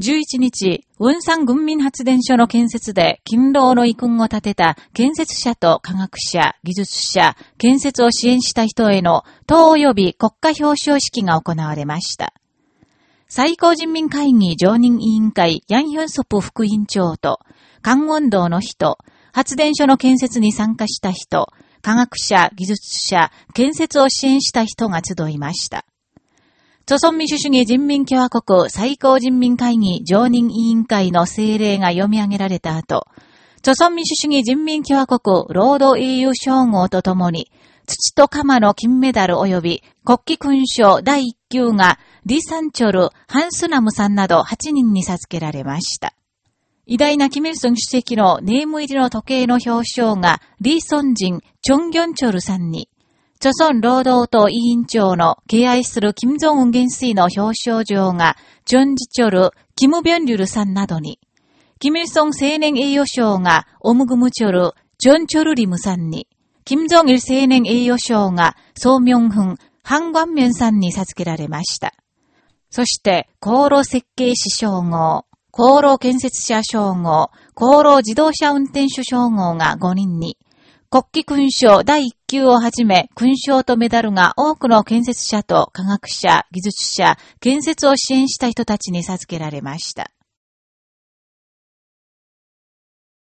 11日、雲山軍民発電所の建設で勤労の遺訓を立てた建設者と科学者、技術者、建設を支援した人への党及び国家表彰式が行われました。最高人民会議常任委員会ヤンヒョンソプ副委員長と、関温道の人、発電所の建設に参加した人、科学者、技術者、建設を支援した人が集いました。朝鮮民主主義人民共和国最高人民会議常任委員会の政令が読み上げられた後、朝鮮民主主義人民共和国労働英雄称号とともに、土と鎌の金メダル及び国旗勲章第1級がリサンチョル、ハンスナムさんなど8人に授けられました。偉大なキム・イルソン主席のネーム入りの時計の表彰がリ・ソンジン、チョン・ギョンチョルさんに、朝鮮労働党委員長の敬愛する金正恩元帥の表彰状が、ジョンジチョル、キム・ビョンリュルさんなどに、キム・イソン青年栄誉賞が、オムグムチョル、ジョン・チョルリムさんに、金正日青年栄誉賞が、ソーミョンフン、ハン・ガンミョンさんに授けられました。そして、航路設計士称号、航路建設者称号、航路自動車運転手称号が5人に、国旗勲章第1級をはじめ、勲章とメダルが多くの建設者と科学者、技術者、建設を支援した人たちに授けられました。